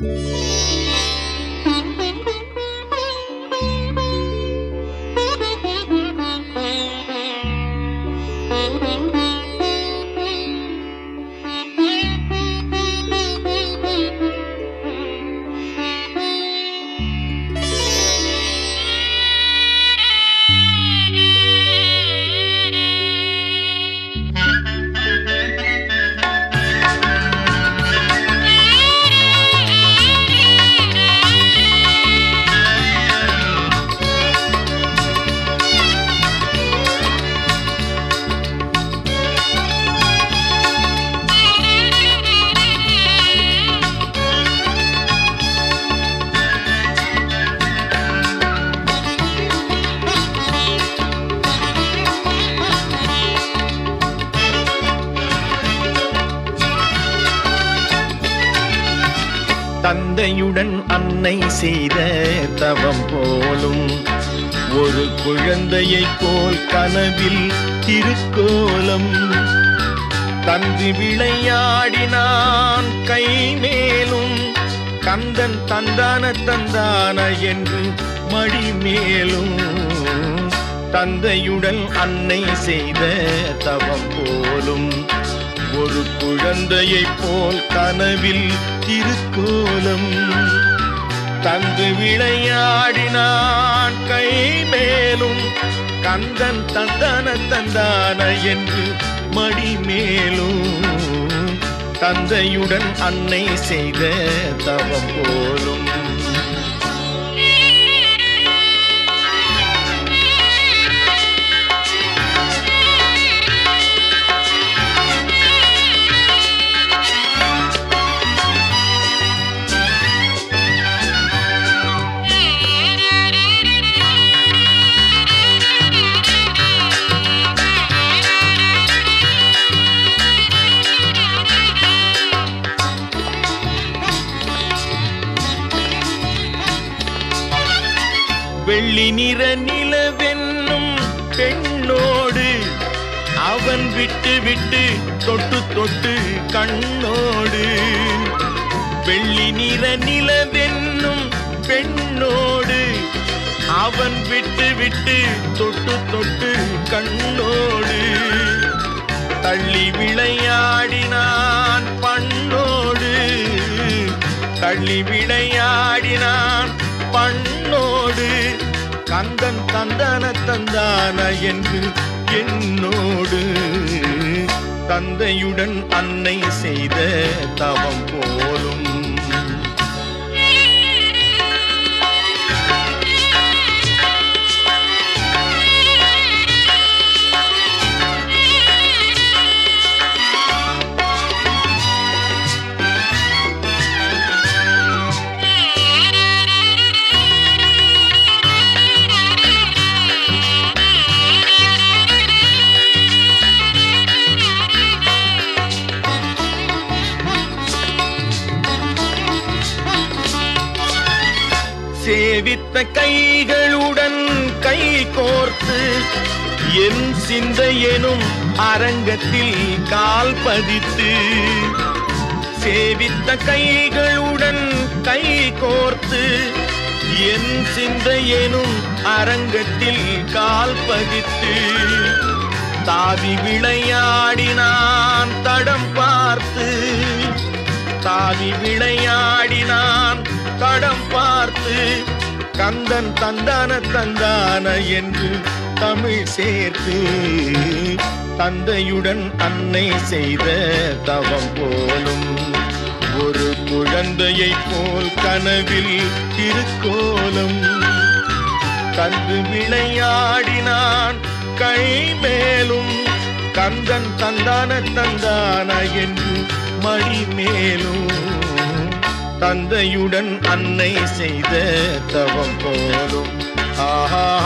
Thank you. தந்தையுடன் அன்னை செய்த தவம் போலும் ஒரு குழந்தையைப் போல் கனவில் திருக்கோலம். தந்து விளையாடினான் கை மேலும் கந்தன் தந்தான தந்தான என்று மடி மேலும். தந்தையுடன் அன்னை செய்த தவம் போலும் ஒரு குழந்தையைப் போல் கனவில் திருக்கோலம். தந்து விளையாடினான் கை மேலும் கந்தன் தந்தான தந்தான என்று மடி மேலும். தந்தையுடன் அன்னை செய்த தவம் போலும் வெள்ளி நிற நிலவென்னும் பெண்ணோடு அவன் விட்டு விட்டு தொட்டு தொட்டு கண்ணோடு. வெள்ளி நிற நிலவென்னும் பெண்ணோடு அவன் விட்டு விட்டு தொட்டு தொட்டு கண்ணோடு. தள்ளி விளையாடினான் பண்ணோடு. தள்ளி விளையாடினான் பண்ணோடு கந்தன் தந்தான தந்தான என்று என்னோடு தந்தையுடன் அன்னை செய்த தவம் போலும். சேவித்த கைகளுடன் கை கோர்த்து என் சிந்தையெனும் அரங்கத்தில் கால் பதித்து சேவித்த கைகளுடன் கை கோர்த்து என் சிந்தையெனும் அரங்கத்தில் கால் பதித்து தாவி விளையாடினான் தடம் பார்த்து தாவி விளையாடினான் தடம் பார்த்து கந்தன் தந்தான தந்தான என்று தமிழ் சேர்த்து தந்தையுடன் அன்னை செய்த தவம் போலும். ஒரு குழந்தையைப் போல் கனவில் திருக்கோலம். கந்து விளையாடினான் கை மேலும். கந்தன் தந்தான தந்தான என்று மடி மேலும். தந்தையுடன் அன்னை செய்த தவம் போலும். ஆஹா.